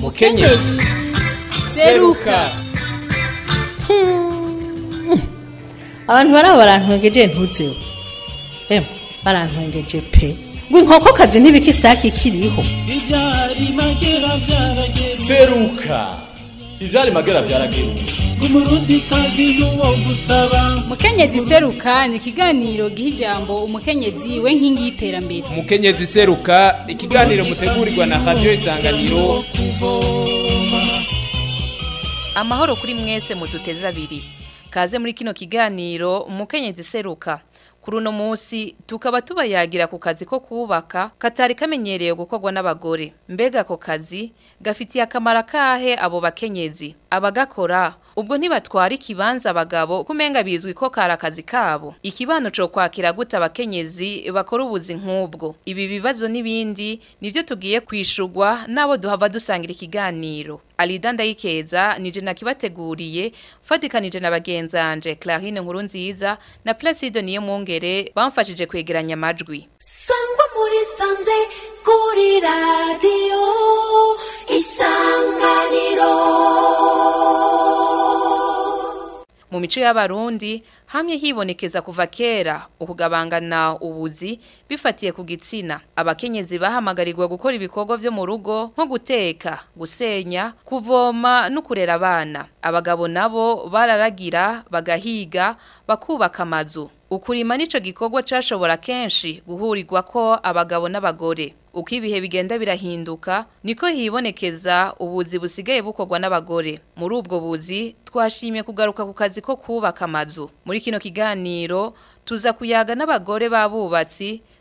mukenyezi seruka hmm. abantu bari barantwengeje ntutseho emwe barantwengeje pe ngo inkoko kazi ntibikisake ikiriho seruka ibyari magara byaragenda mukenyezi seruka ni ikiganiro giha ijambo umukenyezi we nkingi y'iterambere umukenyezi seruka ikiganiro mutegurirwa na radiyo isanganiro amahoro kuri mwese muduteze abiri kaze muri kino kiganiro umukenyezi seruka kuri uno tukaba tubayagira ku kazi ko kubaka katari kamenyereye gukorwa n'abagore mbega ako kazi gafitiye akamaro kahe abo bakenyezi abagakora ubwo ntibatwara ikibanza abagabo kumenga bizwi ko kari akazi kabo ikibano cyo kwakira gute abakenyezi bakora ubuzi nk'ubwo ibi bibazo n'ibindi nibyo tugiye kwishurwa n'abo duhava dusangira ikiganiro alida ndayikeza nije nakibateguriye fatikanije na bagenzanje Clarine nkuru nziza na Placido niyo mwongere bamfashije kwegeranya amajwi sangwa muri sanze kuri radio isanganiro mu mico y'abarundi hamye hibonekeza kuva kera ukugabangana ubuzi bifatiye ku gitsina abakenyezi bahamagarirwa gukora ibikorwa byo mu rugo nko guteka gusenya kuvoma no kurera abana abagabo nabo bararagira bagahiga bakubaka amazu ukurima nico gikorwa cashobora kenshi guhurirwa ko abagabo n'abagore uko ibihe bigenda birahinduka niko hibonekeza ubuzi busigaye bukorwa n'abagore muri ubwo buzi twashimye kugaruka ku kazi ko kubaka amazu muri muri kino kiganiro tuza kuyaga n'abagore b'abubatsi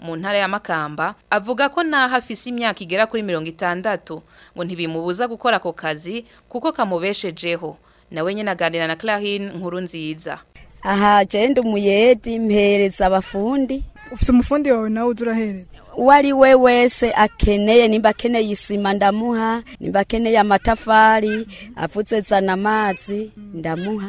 mu ntara ya makamba avuga ko naho afise imyaka igera kuri mirongo itandatu ngo ntibimubuza gukora ako kazi kuko kamubeshejeho nawe nyene aganira na clarine nkuru nziza aha jende umuyedi mpereza abafundi ufite umufundi wawe nawe uzurahereza uwo ari we wese akeneye nimba akeneye isima ndamuha nimba akeneye amatafari apfutse zana amazi ndamuha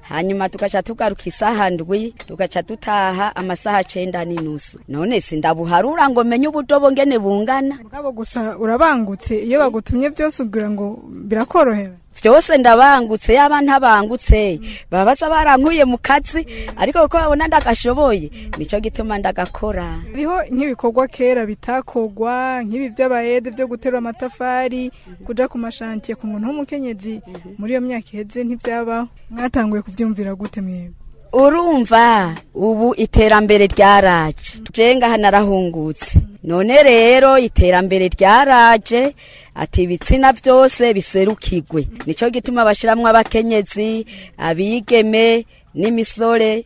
hanyuma tugaca tugaruka isaha ndwi tugaca tutaha amasaha cenda n'inusu none sindabuharura ngo menye ubudobo ngene bungana mugabo gusa urabangutse iyo bagutumye byose ubwira ngo birakorohera byose ndabangutse yaba ntabangutse baba basa barankuye mu kazi ariko kuko babona ndagashoboye nicyo gituma ndagakora hariho nk'ibikorwa kera bitakogwa nk'ibi by'abayede byo guterura amatafari kujya ku mashantiye ku muntu w'umukenyezi mhm. muri iyo myaka iheze ntibyabaho mwatanguye kubyumvira gute mwebwe urumva ubu iterambere ryaraje jenga hanarahungutse none rero iterambere ryaraje ati ibitsina byose biserukigwe nicyo gituma bashiramwo abakenyezi abigeme n'imisore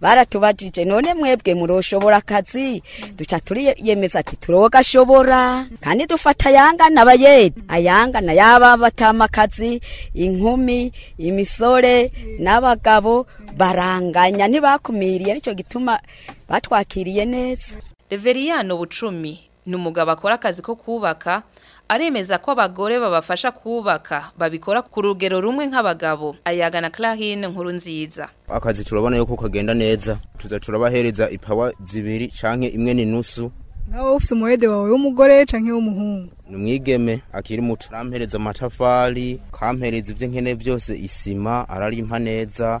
baratubajije none mwebwe muroshobora akazi duca turiyemeza ati turogashobora kandi dufata ayangana abayeri ayangana yaba abatamakatsi inkumi imisore n'abagabo baranganya ntibakumiriye nicyo gituma batwakiriye neza reveriyano bucumi ni umugabo akora akazi ko kubaka aremeza ko abagore babafasha kubaka babikora ku rugero rumwe nk'abagabo ayagana Clarine nkuru nziza akazi turabona yuko kagenda neza tuza turabahereza ipawa zibiri canke imwe ni nusu nawe ufite umuhede wawe w'umugore cyangwa nk'uw'umuhungu ni umwigeme akiri muto arampereza amatafari kampereza ibyo nkeneye byose isima ararimpa neza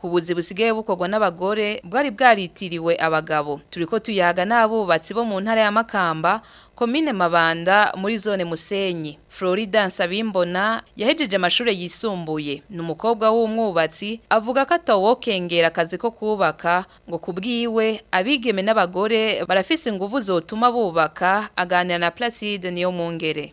ku buzi busigaye bukorwa n'abagore bwari bwaritiriwe abagabo Turiko tuyaga n'abubatsi bo mu ntara ya makamba komine mabanda muri zone musenyi florida nsabimbona yahejeje amashuri yisumbuye ni umukobwa w'umwubatsi avuga ko atawokengera akazi ko kubaka ngo kubwiwe abigeme n'abagore barafise ingufu zotuma bubaka aganira na placide niyo mungere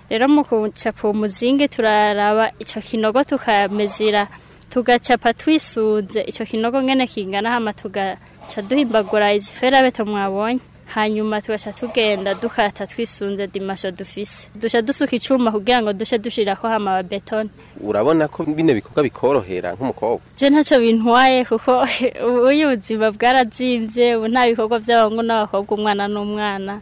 rero mu kucapa umuzingi turaraba icyo kinogo tukamezira tugacapa twisunze icyo kinogo ngene kingana hama tuga duhimbagura izi ferabeta mwabonye hanyuma tugaca tugenda dukata twisunze dimasho dufise duca dusuka icuma kugira ngo duce dushirako hama wa urabona ko bino bikorwa bikorohera nk'umukobwa je ntaco bintwaye kuko uyu buzima bwarazimvye ubu nta bikorwa by'abahungu n'abakobwa umwana n'umwana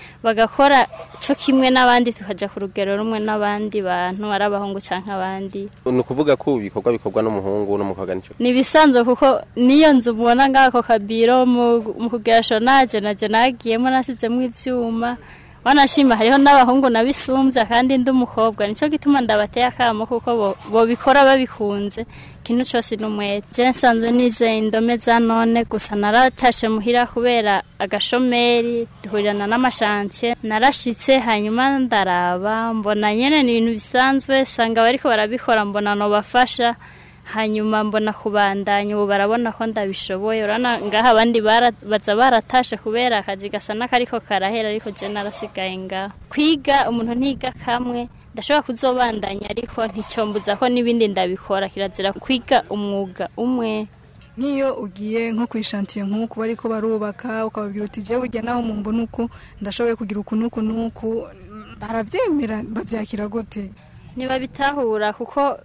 bagakora cyo kimwe n'abandi tukaja ku rugero rumwe n'abandi bantu ari abahungu canke abandi ni ukuvuga ko ibikorwa bikorwa n'umuhungu n'umukobwa nico ni ibisanzwe kuko niyo nzu mubona ngako kabiro mu kugera shonaje naje nagiyemo nasizemo ivyuma wanashima hariho n'abahungu nabisumbya kandi ndi umukobwa nicyo gituma ndabateye akamo kuko bobikora bikora babikunze ikintu cyose ni umwete nsanzwe nize indome za none gusa naratashe muhira kubera agashomeri duhurirana n’amashanke, narashyitse hanyuma ndaraba mbona nyine ni ibintu bisanzwe sanga abari barabikora mbona nubafasha hanyuma mbona kubandanya ubu barabona ko ndabishoboye urabona ngaha abandi baza baratashe kubera akazi gasa n'akariko karahera ariko je narasigaye ngaho kwiga umuntu ntiga kamwe ndashobora kuzobandanya ariko nticyombuza ko n'ibindi ndabikora kirazira kwiga umwuga umwe n'iyo ugiye nko ku ishantiye nk'uku bari ko barubaka ukababwira uti jya bujya naho mu mbona uku ndashoboye kugira uku n'uku n'uku barabyemera babyakira gute bitahura kuko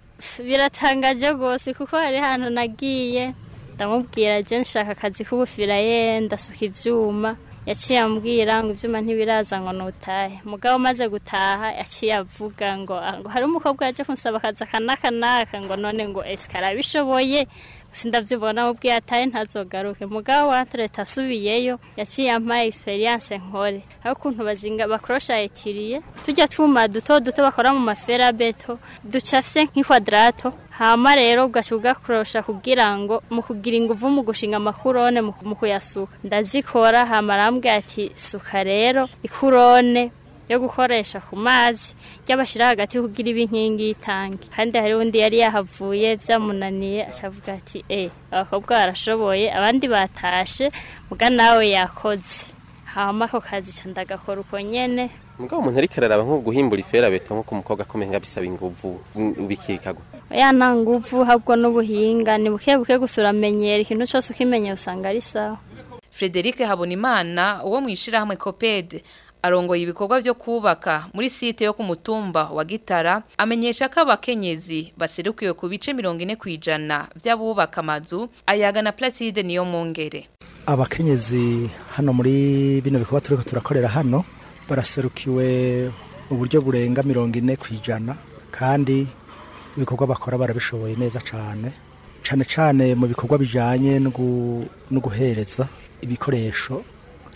biratangaje rwose kuko hari hantu nagiye ndamubwira je nshaka akazi k'ubufira ye ndasuka ibyuma yaciye ambwira ngo ibyuma ntibiraza ngo nutahe mugabo umaze gutaha yaciye avuga ngo ngo hari umukobwa yaje kunsaba akazi akanaka naka ngo none ngo esikara bishoboye sindabyibona ubwo atari ntazogaruke mugabo wanjye leta asubiyeyo yaciye ampaye egisperiyanse nkore aho ukuntu bazinga bakoroshayitiriye tujya twuma duto duto bakora mu mafera beto ducafye nk'ikwadarato hama rero ugaca ugakorosha kugira ngo mu kugira ingufu mu gushinga amakurone mu kuyasuka ndazikora hama arambwira ati suka rero ikurone yo gukoresha ku mazi ryabashyira hagati kugira iba inkingi y'itangi kandi hari undi yari yahavuye byamunaniye acavuga ati e abakobwa barashoboye abandi batashe muga nawe yakoze hama ako kazi ndagakora uko nyene mugabo umuntu ariko araraba nko guhimbura iferabeto nko ku mukobwa akomeye nka bisaba inguvu ubikikagwa ya nta nguvu habwo n'ubuhinga ni buke buke gusa uramenyera ikintu cyose ukimenyera usanga ari sawa frederic habonimana uwo mu ishyirahamwe copede arongoye ibikorwa byo kubaka muri site yo ku mutumba wa gitara amenyesha ko abakenyezi baserukiwe ku bice mirongo ine ku ijana by'abubaka amazu ayaga na placide niyo mungere abakenyezi hano muri bino bikorwa turi turakorera hano baraserukiwe uburyo burenga mirongo ine ku ijana kandi ibikorwa bakora barabishoboye neza cyane cyane cyane mu bikorwa bijyanye no guhereza ibikoresho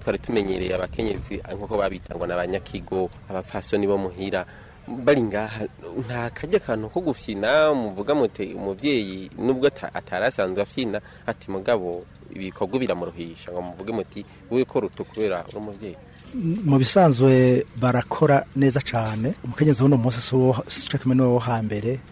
twari tumenyereye abakenyezi nk'uko babitangwa na ba nyakigo abapfasoni bo muhira bari ngaha nta kajya akantu ko gufyina muvuga mute umubyeyi nubwo atari asanzwe afyina ati mugabo ibikorwa biramuruhisha ngo muvuge muti wowe ko rutukubera uri umubyeyi mu bisanzwe barakora neza cyane umukenyezi w'uno munsi si uwo kimwe n'uwo hambere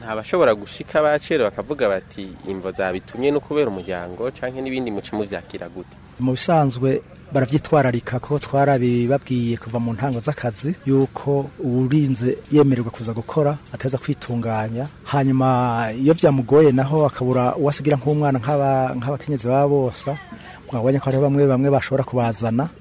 ntabashobora gushika abacera bakavuga bati imbo zabitumye no kubera umuryango cyangwa n'ibindi muce mubyakira gute mu bisanzwe barabyitwararika ko twarabibabwiye kuva mu ntango z'akazi yuko urinze yemererwa kuza gukora ateza kwitunganya hanyuma iyo byamugoye naho akabura uwasigira nk'umwana nk'abakenyezi baba bose mwabonye ko hari bamwe bamwe bashobora kubazana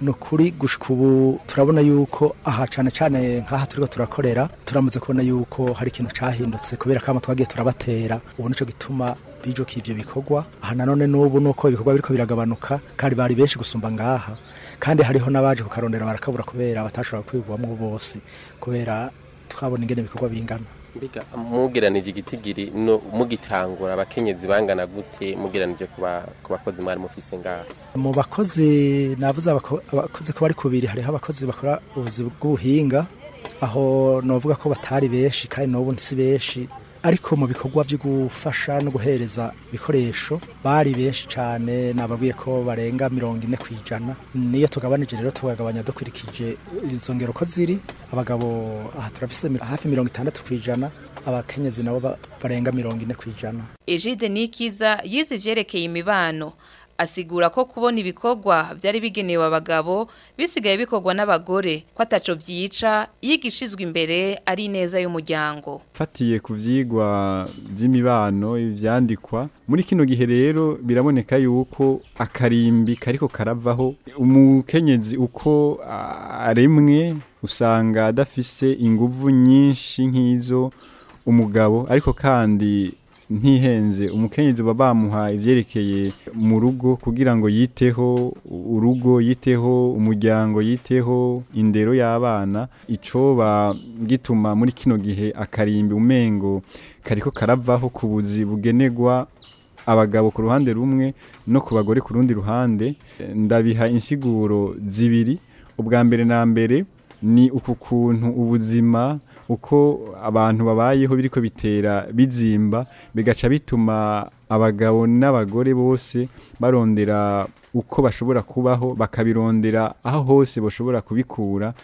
ni ukuri gushika ubu turabona yuko aha cyane cyane nk'aha turiho turakorera turamaze kubona yuko hari ikintu cyahindutse kubera ko twagiye turabatera ubu nicyo gituma bijukiye ibyo bikorwa aha nanone n'ubu nuko ibikorwa biriko biragabanuka kandi bari benshi gusumba ngaha kandi hariho n'abaje kukarondera barakabura kubera batashobora kwibwamwo bose kubera twabona ingene ibikorwa bingana mbega mugeranije igitigiri mugitangura abakenyezi bangana gute mugeranije ku bakozi mwari mufise ngaho mu bakozi navuze abakozi ko bari kubiri hariho abakozi bakora ubuzi bw'ubuhinga aho novuga ko batari benshi kandi n'ubu si benshi ariko mu bikorwa byo gufasha no guhereza ibikoresho bari benshi cyane nababwiye ko barenga mirongo ine ku ijana niyo tugabanije rero tukagabanya dukurikije izo ngero uko ziri abagabo aha turafise hafi mirongo itandatu ku ijana abakenyezi nabo barenga mirongo ine ku ijana ejide nikiza yize ivyerekeye imibano asigura ko kubona ibikorwa byari bigenewe abagabo bisigaye bikorwa n'abagore ko ataco byica yigishizwe imbere ari neza y'umuryango fatiye ku vyigwa by'imibano ivyandikwa muri kino gihe rero biraboneka yuko akarimbi kariko karavaho umukenyezi uko aremwe usanga adafise inguvu nyinshi nk'izo umugabo ariko kandi ntihenze umukenyezi baba bamuha ibyerekeye mu rugo kugira ngo yiteho urugo yiteho umuryango yiteho indero y'abana icoba gituma muri kino gihe akarimbi umengo kariko karavaho ku buzi bugenegwa abagabo ku ruhande rumwe no ku bagore ku rundi ruhande ndabiha insiguro zibiri ubwa mbere na mbere ni uku kuntu ubuzima uko abantu babayeho biriko bitera bizimba bigaca bituma abagabo n'abagore bose barondera uko bashobora kubaho bakabirondera aho hose bashobora kubikura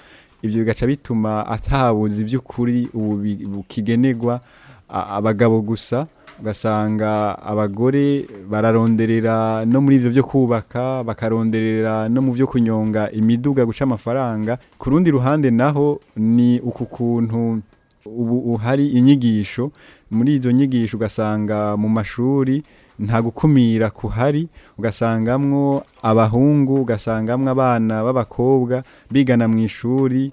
ibyo bigaca bituma atabuzi iby’ukuri ubu kigenerwa abagabo gusa ugasanga abagore bararonderera no muri ibyo byo kubaka bakaronderera no mu byo kunyonga imiduga guca amafaranga ku rundi ruhande naho ni uku kuntu ubu hari inyigisho muri izo nyigisho ugasanga mu mashuri nta gukumira kuhari ugasangamwo abahungu ugasangamwo abana b'abakobwa bigana mu ishuri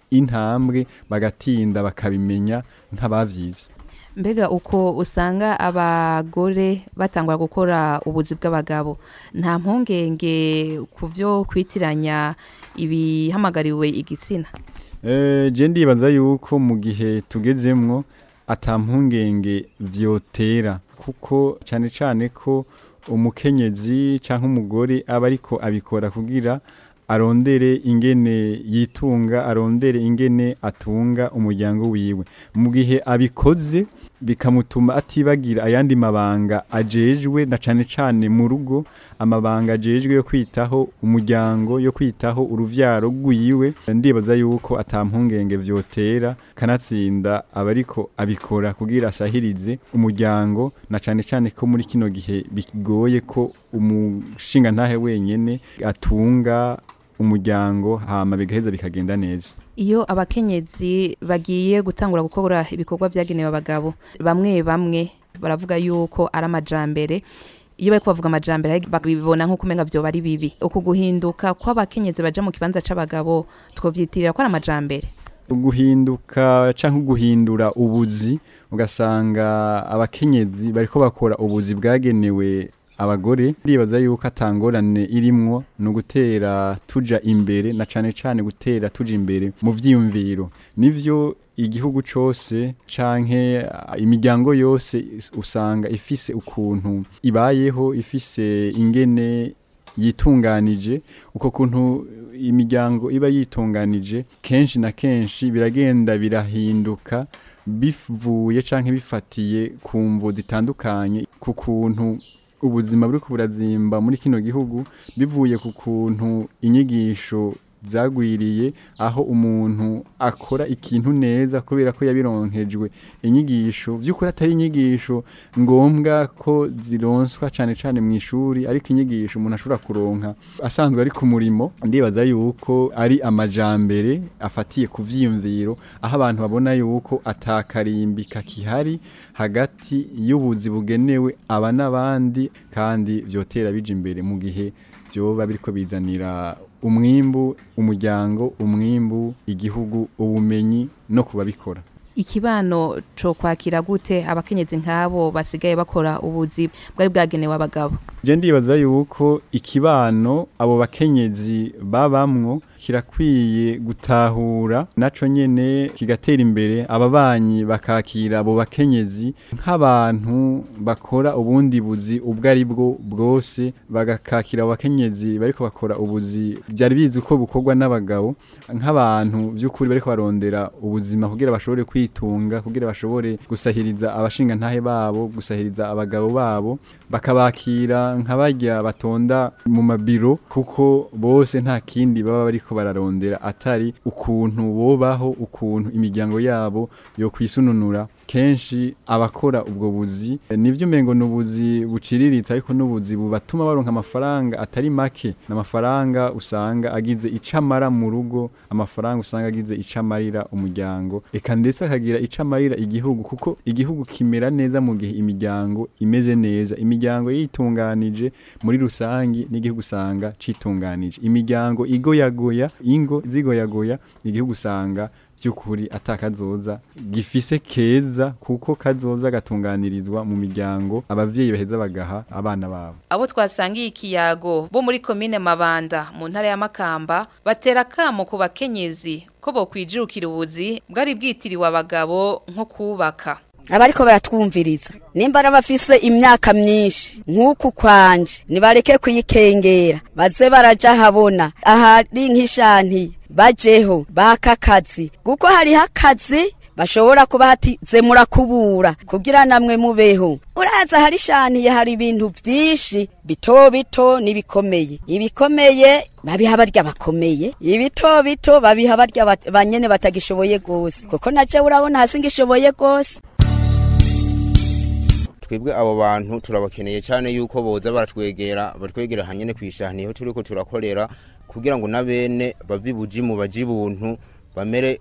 intambwe bagatinda bakabimenya ntababyize mbega uko usanga abagore batangwa gukora ubuzi bw'abagabo nta mpungenge ku byo kwitiranya ibihamagariwe igitsina eee eh, ndibaza yuko mu gihe tugezemwo atampungenge vyotera kuko cyane cyane ko umukenyezi cyangwa umugore aba ariko abikora kugira arondere ingene yitunga arondere ingene atunga umuryango wiwe mu gihe abikoze bikamutuma atibagira ayandi mabanga ajejwe na cyane cyane mu rugo amabanga ajejwe yo kwitaho umuryango yo kwitaho urubyaro rwiwe ndibaza yuko atampungenge byotera kanatsinda abariko abikora kugira asahirize umuryango na cyane cyane ko muri kino gihe bigoye ko umushinga ntahe wenyene atunga umuryango hama bigaheza bikagenda neza iyo abakenyezi bagiye gutangura gukora ibikorwa byagenewe abagabo bamwe bamwe baravuga yuko ari amajambere iyo bari kubavuga amajambere babibona nk'uko umenga byoba ari bibi uku guhinduka kw'abakenyezi baja mu kibanza c'abagabo twovyitirira ko ari amajambere guhinduka cyangwa guhindura ubuzi ugasanga abakenyezi bariko bakora ubuzi bwagenewe abagore ndibaza yuko atangorane irimwo no gutera tuja imbere na cane cane gutera tuja imbere mu vyiyumviro nivyo igihugu cyose canke imiryango yose usanga ifise ukuntu ibayeho ifise ingene yitunganije uko kuntu imiryango iba yitunganije kenshi na kenshi biragenda birahinduka bivuye canke bifatiye ku mvu zitandukanye ku kuntu ubuzima buri kuburazimba muri kino gihugu bivuye ku kuntu inyigisho zagwiriye aho umuntu akora ikintu neza kubera ko yabironkejwe inyigisho by'ukuri atari inyigisho ngombwa ko zironswa cyane cyane mu ishuri ariko inyigisho umuntu ashobora kuronka asanzwe ari ku murimo ndibaza yuko ari amajyambere afatiye ku byiyumviro aho abantu babona yuko atakarimbi kakihari hagati y'ubuzi bugenewe aba n'abandi kandi byotera bija imbere mu gihe byoba biriko bizanira umwimbu umuryango umwimbu igihugu ubumenyi no kubabikora ikibano cyo kwakira gute abakenyezi nk'abo basigaye bakora ubuzi bwari bwagenewe abagabo ndibaza yuko ikibano abo bakenyezi babamwo kirakwiye gutahura naco nyene kigatera imbere ababanyi bakakira abo bakenyezi nk'abantu bakora ubundi buzi ubwo ari bwo bwose bagakakira abo bakenyezi bariko bakora ubuzi byari bizi uko bukorwa n'abagabo nk'abantu by'ukuri bariko barondera ubuzima kugira bashobore kwitunga kugira bashobore gusahiriza abashinga ntahe babo gusahiriza abagabo babo bakabakira nk'abajya batonda mu mabiro kuko bose nta kindi baba bariko bariko bararondera atari ukuntu bobaho ukuntu imiryango yabo yo kwisununura kenshi abakora ubwo buzi nivyo umengo nubuzi buciriritse ariko nubuzi bubatuma baronka amafaranga atari make n'amafaranga usanga agize icamara mu rugo amafaranga usanga agize icamarira umuryango eka ndetse akagira icamarira igihugu kuko igihugu kimera neza mu gihe imiryango imeze neza imiryango yitunganije muri rusange n'igihugu usanga citunganije imiryango igoyagoya ingo zigoyagoya igihugu usanga by'ukuri atakazoza gifise keza kuko kazoza gatunganirizwa mu miryango abavyeyi baheza bagaha abana babo abo twasangiye ikiyago bo muri komine Mabanda mu ntara ya Makamba batera kamo ku bakenyezi ko bo kwijukira ubuzi bwari bwitiriwe abagabo nko kubaka abariko baratwumviriza nimba ari abafise imyaka myinshi nk'uku kwanje nibareke kuyikengera baze baraja habona ahari nk'ishanti bajeho bakakazi kuko hari akazi bashobora kuba hatize kubura kugira namwe mubeho uraza hari harishaniye hari ibintu byinshi bito bito n'ibikomeye ibikomeye babiha barya bakomeye ibito bito babiha barya banyene batagishoboye rwose kuko naje urabona hasi ngishoboye gose twebwe abo bantu turabakeneye cyane yuko boza baratwegera batwegera hanyene kwishahaniye turi ko turakorera kugira ngo na bene bave ibujimu bajye ibuntu bamere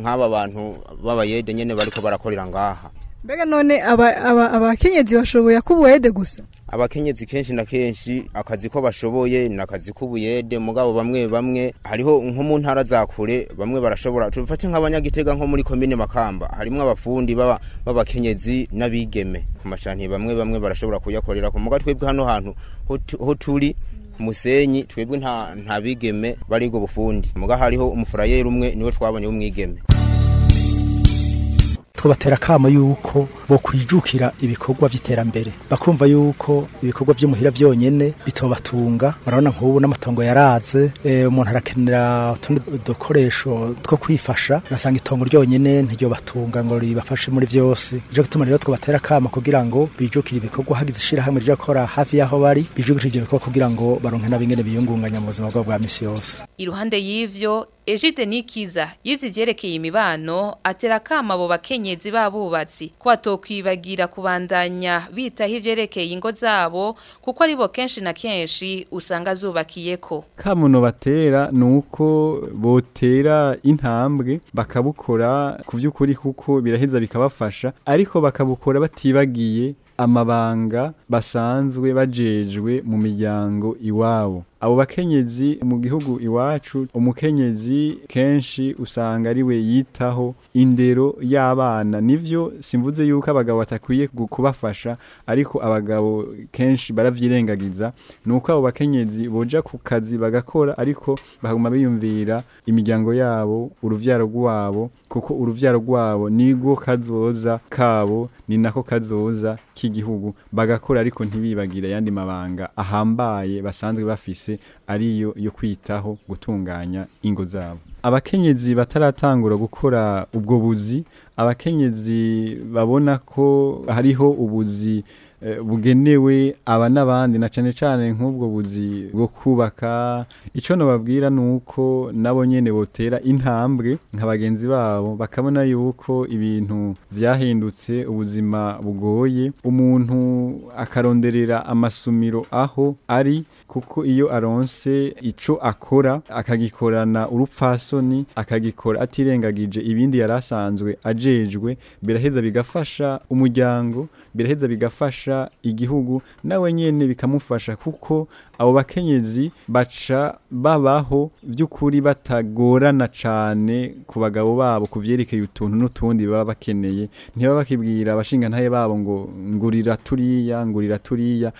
nk'aba bantu b'abayede nyine bari ko barakorera ngaha mbega none abakenyezi bashoboye k'ubuyede gusa abakenyezi kenshi na kenshi akazi ko bashoboye ni akazi k'ubuyede mugabo bamwe bamwe hariho nko mu ntara za kure bamwe barashobora tubafate nk'abanyagitega nko muri komine makamba harimo abafundi b'abakenyezi n'abigeme ku mashanti bamwe bamwe barashobora kuyakorera ku mugabo twebwe hano hantu ho turi musenyi twebwe nta bigeme bari ubwo bufundi muga hariho umufurayeri umwe niwe twabonye w'umwigeme tubatera akamo yuko bo kwijukira ibikorwa by'iterambere bakumva yuko ibikorwa by'imuhira byonyine bitobatunga murabona nk'ubu n'amatongo yaraze eh, umuntu arakenera utundi dukoresho two kwifasha ugasanga itongo ryonyine ntiryo batunga ngo ribafashe muri byose nicyo gituma rero twabatera akamo kugira ngo bijukire ibikorwa hagize ishyirahamwe ryo gukora hafi y'aho bari bijukire ibyo bikorwa kugira ngo baronke n'abingene biyungunganya mu buzima bwabo bwa misi yose iruhande yibyo Egide Nikiza yizi ivyerekeye imibano atera kama abo bakenyezi babubatsi ko batokwibagira kubandanya bitaho ivyerekeye ingo zabo kuko ari bo kenshi na kenshi usanga zubakiyeko kamuno batera nuko botera intambwe bakabukora ku vy'ukuri kuko biraheza bikabafasha ariko bakabukora batibagiye amabanga basanzwe bajejwe mu miryango iwabo abo bakenyezi mu gihugu iwacu umukenyezi kenshi usanga ari we yitaho indero y'abana nivyo simvuze yuko abagabo batakwiye kubafasha ariko abagabo kenshi baravyirengagiza uko abo bakenyezi boja ku kazi bagakora ariko baguma biyumvira imiryango yabo urubyaro rwabo kuko urubyaro rwabo nirwo kazoza kabo ni nako kazoza k'igihugu bagakora ariko ntibibagire ayandi mabanga ahambaye basanzwe bafise yose ari yo yo kwitaho gutunganya ingo zabo abakenyezi bataratangura gukora ubwo buzi abakenyezi babona ko hariho ubuzi Eh, bugenewe aba n'abandi na cyane cyane nk'ubwo buzi bwo kubaka icyo nababwira ni uko nabo nyine botera intambwe nka bagenzi babo bakabona yuko ibintu byahindutse ubuzima bugoye umuntu akaronderera amasumiro aho ari kuko iyo aronse icyo akora akagikorana urupfasoni akagikora atirengagije ibindi yari asanzwe ajejwe biraheza bigafasha umuryango biraheza bigafasha igihugu nawe nyine bikamufasha kuko abo bakenyezi baca babaho by'ukuri batagorana cyane ku bagabo babo ku byerekeye utuntu n'utundi baba bakeneye ntibaba bakibwira abashingantahe babo ngo ngurira turiya ngurira turiya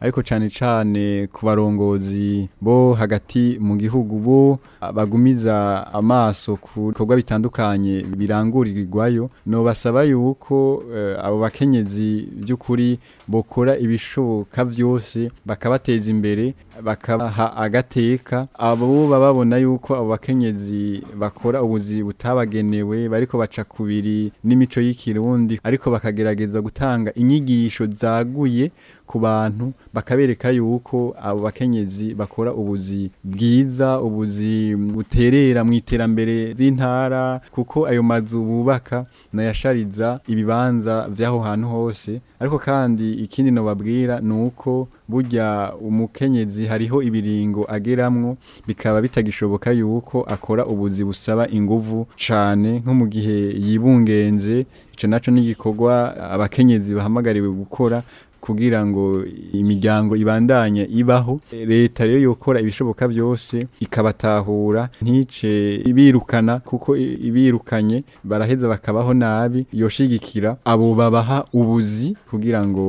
ariko cyane cyane ku barongozi bo hagati mu gihugu bo bagumiza amaso ku bikorwa bitandukanye birangurirwayo basaba yuko eh, abo bakenyezi by'ukuri bokora ibishoboka byose bakabateza imbere bakabaha agateka abo babona yuko abo bakenyezi bakora ubuzi butabagenewe bariko baca kubiri n'imico y'ikirundi ariko bakagerageza gutanga inyigisho zaga buguye ku bantu bakabereka yuko abo bakenyezi bakora ubuzi bwiza ubuzi buterera mu iterambere z’intara kuko ayo mazu bubaka nayashariza ibibanza by'aho hantu hose ariko kandi ikindi no babwira ni uko burya umukenyezi hariho ibiringo ageramwo bikaba bitagishoboka yuko akora ubuzi busaba inguvu cane nko mu gihe yibungenze ico naco n'igikorwa abakenyezi bahamagariwe gukora kugira ngo imiryango ibandanye ibaho leta rero yokora ibishoboka byose ikabatahura ntice ibirukana kuko ibirukanye baraheza bakabaho nabi yoshigikira abo babaha ubuzi kugira ngo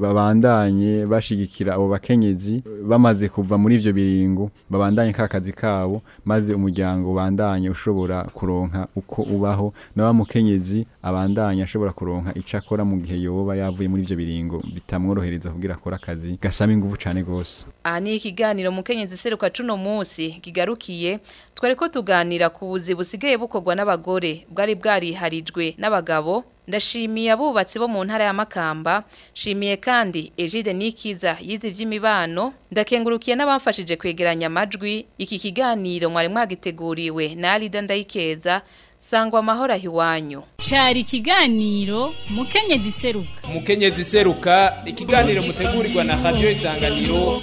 babandanye bashigikira abo bakenyezi bamaze kuva muri ibyo biringo babandanye ka kazi kabo maze umuryango ubandanye ushobora kuronka uko ubaho na wa mukenyezi abandanye ashobora kuronka icyo akora mu gihe yoba yavuye muri ibyo biringo bitamworohereza kugira akora akazi gasaba ingufu cyane rwose aha ni ikiganiro mukenyezi seruka cuno munsi kigarukiye twari ko tuganira ku buzi busigaye bukorwa n'abagore bwari bwariharijwe n'abagabo ndashimiye abubatsi bo mu ntara ya makamba nshimiye kandi egide n'ikiza yize iby'imibano ndakengurukiye n'abamfashije kwegeranya amajwi iki kiganiro mwari mwagiteguriwe na arida ndayikeza sangwa amahoro aho cyari ikiganiro mukenyezi iseruka mukenyezi iseruka ikiganiro mutegurirwa na radiyo isanganiro